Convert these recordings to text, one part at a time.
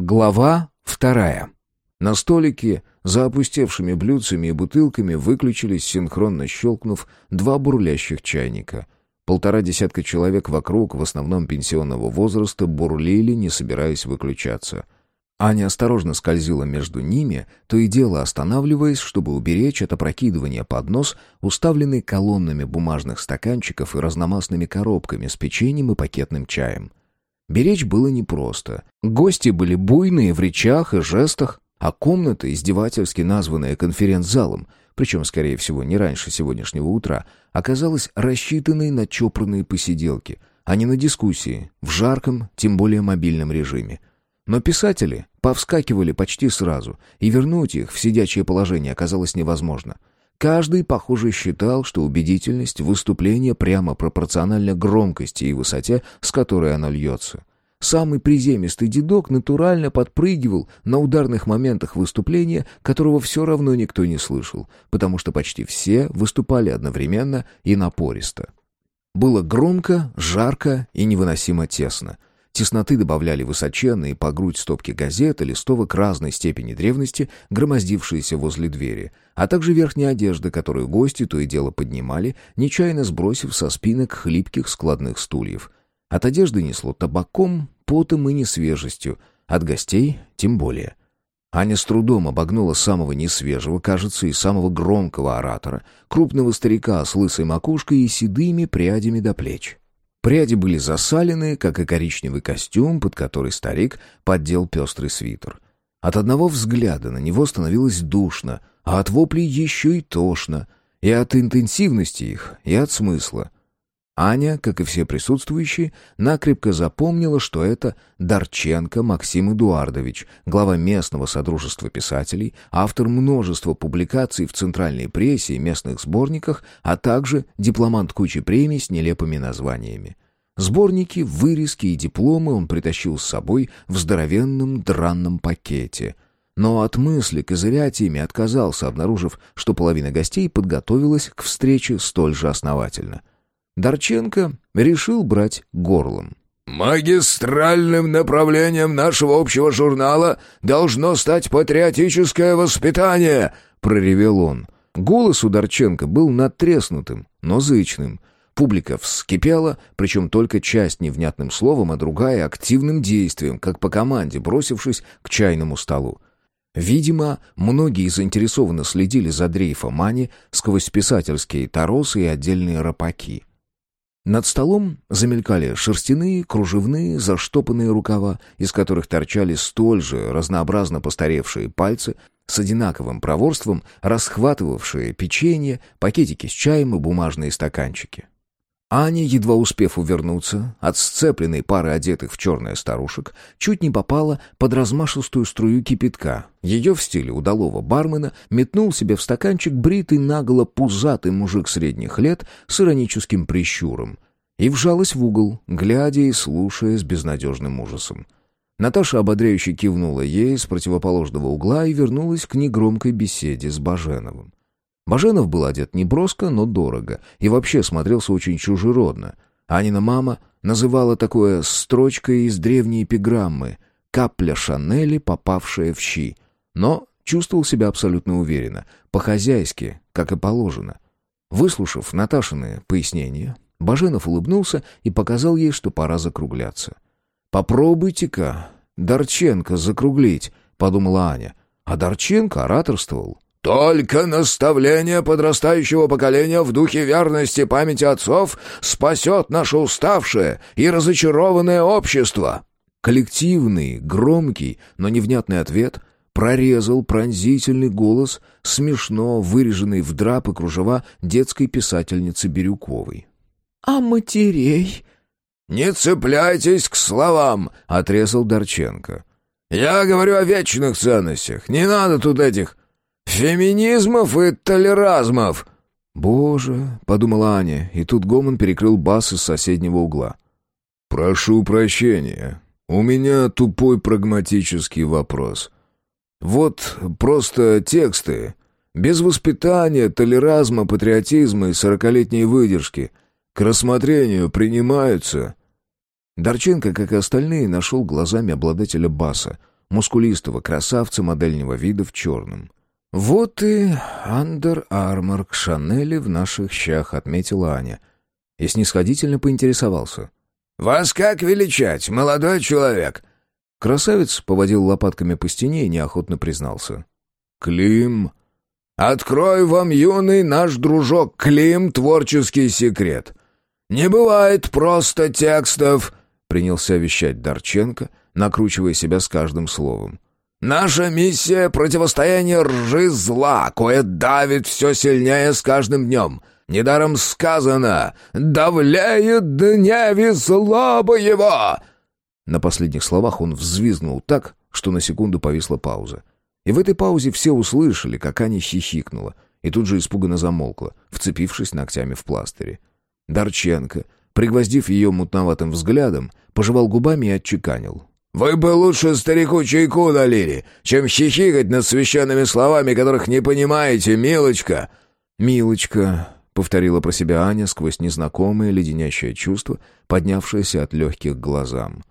Глава вторая. На столике, за опустевшими блюдцами и бутылками, выключились, синхронно щелкнув, два бурлящих чайника. Полтора десятка человек вокруг, в основном пенсионного возраста, бурлили, не собираясь выключаться. Аня осторожно скользила между ними, то и дело останавливаясь, чтобы уберечь от опрокидывания поднос, уставленный колоннами бумажных стаканчиков и разномастными коробками с печеньем и пакетным чаем. Беречь было непросто. Гости были буйные в речах и жестах, а комната, издевательски названная конференц-залом, причем, скорее всего, не раньше сегодняшнего утра, оказалась рассчитанной на чопорные посиделки, а не на дискуссии, в жарком, тем более мобильном режиме. Но писатели повскакивали почти сразу, и вернуть их в сидячее положение оказалось невозможно — Каждый, похоже, считал, что убедительность выступления прямо пропорциональна громкости и высоте, с которой оно льется. Самый приземистый дедок натурально подпрыгивал на ударных моментах выступления, которого все равно никто не слышал, потому что почти все выступали одновременно и напористо. Было громко, жарко и невыносимо тесно — Тесноты добавляли высоченные по грудь стопки газет и листовок разной степени древности, громоздившиеся возле двери, а также верхняя одежда, которую гости то и дело поднимали, нечаянно сбросив со спинок хлипких складных стульев. От одежды несло табаком, потом и несвежестью, от гостей тем более. Аня с трудом обогнула самого несвежего, кажется, и самого громкого оратора, крупного старика с лысой макушкой и седыми прядями до плеч. Пряди были засалены, как и коричневый костюм, под который старик поддел пестрый свитер. От одного взгляда на него становилось душно, а от воплей еще и тошно, и от интенсивности их, и от смысла. Аня, как и все присутствующие, накрепко запомнила, что это Дарченко Максим Эдуардович, глава местного содружества писателей, автор множества публикаций в центральной прессе и местных сборниках, а также дипломант кучи премий с нелепыми названиями. Сборники, вырезки и дипломы он притащил с собой в здоровенном дранном пакете. Но от мысли козырять ими отказался, обнаружив, что половина гостей подготовилась к встрече столь же основательно — Дорченко решил брать горлом. «Магистральным направлением нашего общего журнала должно стать патриотическое воспитание!» — проревел он. Голос у Дорченко был надтреснутым, но зычным. Публика вскипела, причем только часть невнятным словом, а другая — активным действием, как по команде, бросившись к чайному столу. Видимо, многие заинтересованно следили за дрейфом Ани сквозь писательские торосы и отдельные рапаки. Над столом замелькали шерстяные, кружевные, заштопанные рукава, из которых торчали столь же разнообразно постаревшие пальцы, с одинаковым проворством расхватывавшие печенье, пакетики с чаем и бумажные стаканчики. Аня, едва успев увернуться от сцепленной пары одетых в черное старушек, чуть не попала под размашистую струю кипятка. Ее в стиле удалого бармена метнул себе в стаканчик бритый наголо пузатый мужик средних лет с ироническим прищуром и вжалась в угол, глядя и слушая с безнадежным ужасом. Наташа ободряюще кивнула ей с противоположного угла и вернулась к негромкой беседе с Баженовым. Баженов был одет не броско, но дорого, и вообще смотрелся очень чужеродно. Анина мама называла такое строчкой из древней эпиграммы «капля Шанели, попавшая в щи», но чувствовал себя абсолютно уверенно, по-хозяйски, как и положено. Выслушав Наташины пояснения, Баженов улыбнулся и показал ей, что пора закругляться. «Попробуйте-ка, Дорченко закруглить», — подумала Аня. А Дорченко ораторствовал только наставление подрастающего поколения в духе верности памяти отцов спасет наше уставшее и разочарованное общество». Коллективный, громкий, но невнятный ответ прорезал пронзительный голос, смешно выреженный в драп и кружева детской писательницы Бирюковой. «А матерей?» «Не цепляйтесь к словам», — отрезал Дорченко. «Я говорю о вечных ценностях. Не надо тут этих «Феминизмов и толеразмов!» «Боже!» — подумала Аня, и тут Гомон перекрыл бас из соседнего угла. «Прошу прощения. У меня тупой прагматический вопрос. Вот просто тексты. Без воспитания, толеразма, патриотизма и сорокалетней выдержки. К рассмотрению принимаются...» Дорченко, как и остальные, нашел глазами обладателя баса. мускулистого красавца модельного вида в черном. «Вот и Андер Армор к Шанели в наших щах», — отметила Аня. И снисходительно поинтересовался. «Вас как величать, молодой человек?» Красавец поводил лопатками по стене и неохотно признался. «Клим!» «Открой вам, юный наш дружок, Клим, творческий секрет. Не бывает просто текстов!» Принялся вещать Дарченко, накручивая себя с каждым словом. «Наша миссия — противостояние ржи зла, кое давит все сильнее с каждым днем. Недаром сказано «давляет дневи злоба его!» На последних словах он взвизгнул так, что на секунду повисла пауза. И в этой паузе все услышали, как Аня хихикнула, и тут же испуганно замолкла, вцепившись ногтями в пластыре. Дарченко, пригвоздив ее мутноватым взглядом, пожевал губами и отчеканил. «Вы бы лучше старику чайку налили, чем хихикать над священными словами, которых не понимаете, милочка!» «Милочка», — повторила про себя Аня сквозь незнакомое леденящее чувство, поднявшееся от легких глазам.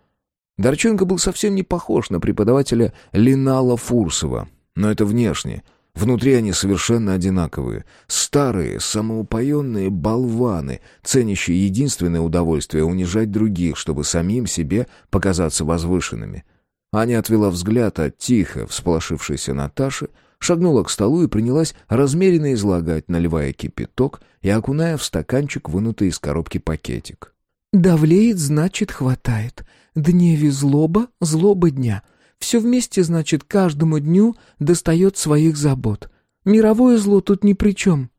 Дарченко был совсем не похож на преподавателя Линала Фурсова, но это внешне — Внутри они совершенно одинаковые. Старые, самоупоенные болваны, ценящие единственное удовольствие — унижать других, чтобы самим себе показаться возвышенными. Аня отвела взгляд от тихо всполошившейся Наташи, шагнула к столу и принялась размеренно излагать, наливая кипяток и окуная в стаканчик вынутый из коробки пакетик. «Давлеет, значит, хватает. Дневи злоба, злоба дня». Все вместе, значит, каждому дню достает своих забот. Мировое зло тут ни при чем.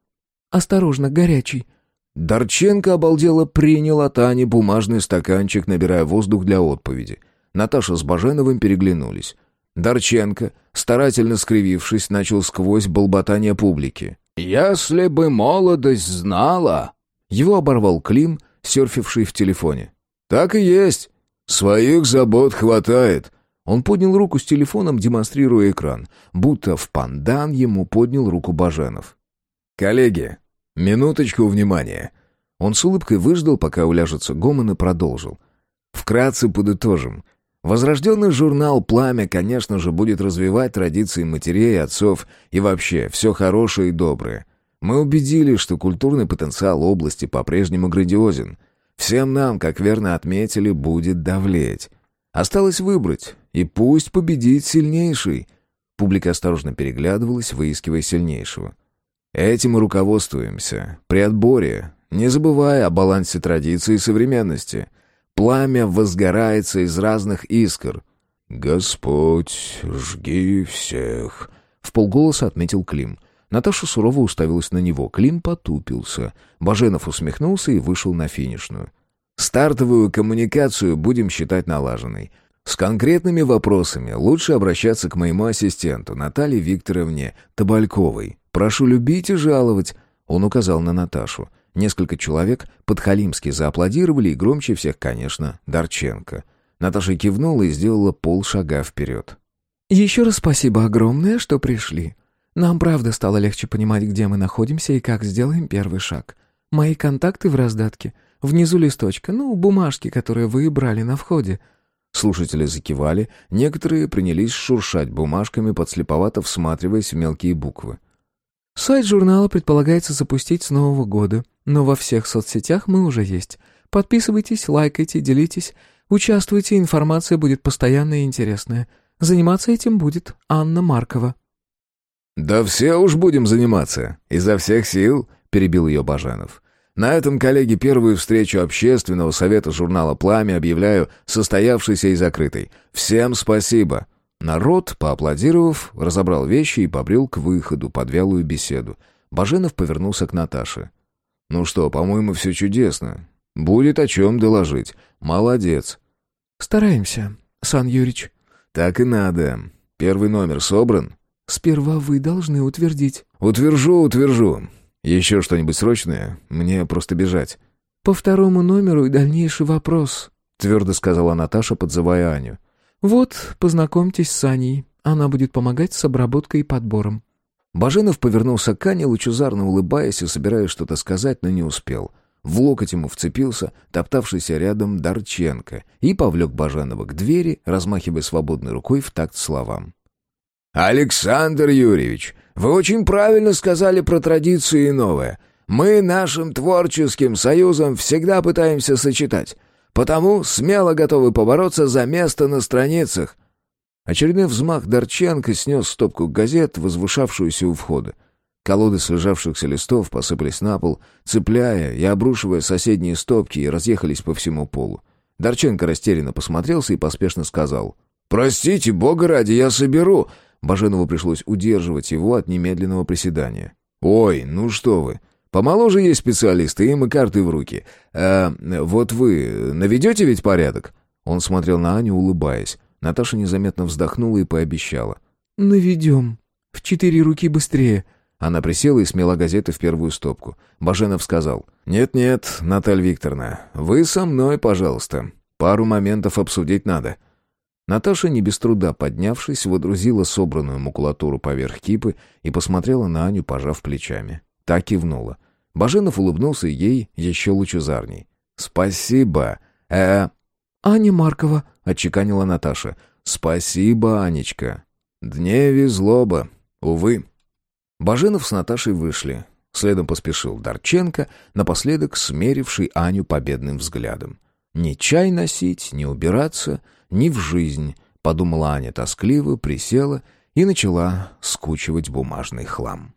Осторожно, горячий». Дарченко обалдело принял от Ани бумажный стаканчик, набирая воздух для отповеди. Наташа с Баженовым переглянулись. Дарченко, старательно скривившись, начал сквозь болботание публики. «Если бы молодость знала...» Его оборвал Клим, серфивший в телефоне. «Так и есть. Своих забот хватает. Он поднял руку с телефоном, демонстрируя экран, будто в пандан ему поднял руку Баженов. «Коллеги, минуточку внимания». Он с улыбкой выждал, пока уляжется гомон и продолжил. «Вкратце подытожим. Возрожденный журнал «Пламя», конечно же, будет развивать традиции матерей, отцов и вообще все хорошее и доброе. Мы убедились, что культурный потенциал области по-прежнему грандиозен. Всем нам, как верно отметили, будет давлеть. Осталось выбрать, и пусть победит сильнейший. Публика осторожно переглядывалась, выискивая сильнейшего. Этим мы руководствуемся. При отборе, не забывая о балансе традиции и современности. Пламя возгорается из разных искр. «Господь, жги всех!» — в полголоса отметил Клим. Наташа сурово уставилась на него. Клим потупился. Баженов усмехнулся и вышел на финишную. Стартовую коммуникацию будем считать налаженной. С конкретными вопросами лучше обращаться к моему ассистенту Наталье Викторовне Табальковой. Прошу любить и жаловать, он указал на Наташу. Несколько человек подхалимски зааплодировали, и громче всех, конечно, Дарченко. Наташа кивнула и сделала полшага вперед. «Еще раз спасибо огромное, что пришли. Нам правда стало легче понимать, где мы находимся и как сделаем первый шаг. Мои контакты в раздатке — Внизу листочка, ну, бумажки, которые вы брали на входе». Слушатели закивали, некоторые принялись шуршать бумажками, подслеповато всматриваясь в мелкие буквы. «Сайт журнала предполагается запустить с Нового года, но во всех соцсетях мы уже есть. Подписывайтесь, лайкайте, делитесь, участвуйте, информация будет постоянная и интересная. Заниматься этим будет Анна Маркова». «Да все уж будем заниматься, изо всех сил», — перебил ее Баженов. На этом, коллеги, первую встречу общественного совета журнала «Пламя» объявляю состоявшейся и закрытой. Всем спасибо. Народ, поаплодировав, разобрал вещи и побрел к выходу под вялую беседу. Баженов повернулся к Наташе. «Ну что, по-моему, все чудесно. Будет о чем доложить. Молодец». «Стараемся, Сан Юрич». «Так и надо. Первый номер собран?» «Сперва вы должны утвердить». «Утвержу, утвержу. «Еще что-нибудь срочное? Мне просто бежать». «По второму номеру и дальнейший вопрос», — твердо сказала Наташа, подзывая Аню. «Вот, познакомьтесь с Аней. Она будет помогать с обработкой и подбором». Баженов повернулся к Ане, лучезарно улыбаясь и собираясь что-то сказать, но не успел. В локоть ему вцепился топтавшийся рядом Дарченко и повлек Баженова к двери, размахивая свободной рукой в такт словам. «Александр Юрьевич, вы очень правильно сказали про традиции и новое. Мы нашим творческим союзом всегда пытаемся сочетать, потому смело готовы побороться за место на страницах». Очередной взмах Дарченко снес стопку газет, возвышавшуюся у входа. Колоды слежавшихся листов посыпались на пол, цепляя и обрушивая соседние стопки и разъехались по всему полу. Дарченко растерянно посмотрелся и поспешно сказал. «Простите, бога ради, я соберу!» Баженову пришлось удерживать его от немедленного приседания. «Ой, ну что вы! Помоложе есть специалисты, им и карты в руки. А вот вы наведете ведь порядок?» Он смотрел на Аню, улыбаясь. Наташа незаметно вздохнула и пообещала. «Наведем. В четыре руки быстрее». Она присела и смела газеты в первую стопку. Баженов сказал. «Нет-нет, Наталья Викторовна, вы со мной, пожалуйста. Пару моментов обсудить надо». Наташа, не без труда поднявшись, водрузила собранную макулатуру поверх кипы и посмотрела на Аню, пожав плечами. Та кивнула. Баженов улыбнулся ей еще лучезарней. «Спасибо. э «Аня Маркова», — отчеканила Наташа. «Спасибо, Анечка. Дне везло бы. Увы». Баженов с Наташей вышли. Следом поспешил Дарченко, напоследок смеривший Аню победным взглядом. «Ни чай носить, ни убираться, ни в жизнь», — подумала Аня тоскливо, присела и начала скучивать бумажный хлам.